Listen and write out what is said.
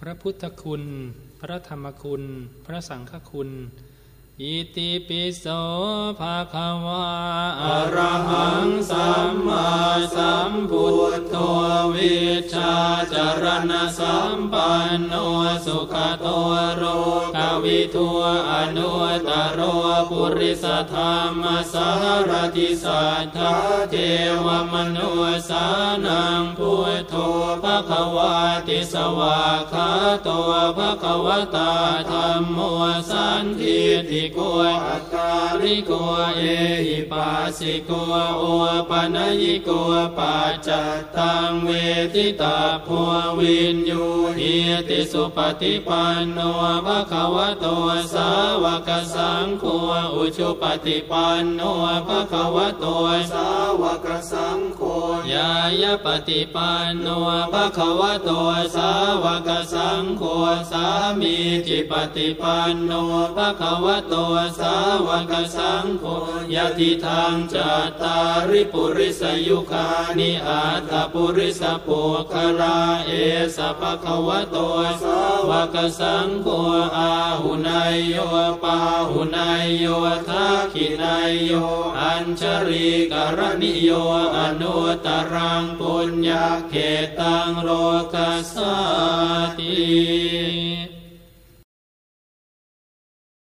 พระพุทธคุณ พระธรรมคุณ พระสังฆคุณ อิติปิโสภาควาอรหังสัมมาสัมพุทโธวิชาจารณสัมปันโนสุขโตโรกวิทัวอนุตโร ปุริสธรรมสารติสัทธาเทวมนุสานังพุทโธภควาติสวาคาโตภควตาธรรมโมสันทิติโกอัตตาริโกเอหิปัสสิโกโอปนยิโกปัจจตังเวทิตาภัววินยูหิติสุปฏิปันโนภคะวะโตสาว กสังโฆอุชุปฏิปันโนภะคะวะโตสาวกสังโฆ ยายปฏิปันโนภะคะวะโตสาวกสังโฆสามีจิปฏิปันโนภะคะวะโตสาวกสังโฆยะทิทางจัตตาริปุริสยุคานิอาตาปุริสปุคลาเอสภะคะวะโตสาวกสังโฆอาหุนายโยปาหุนายโยทักขินายโยอัญชริกรณิโยอนุตรังปุญญาเขตังโลกัสสติ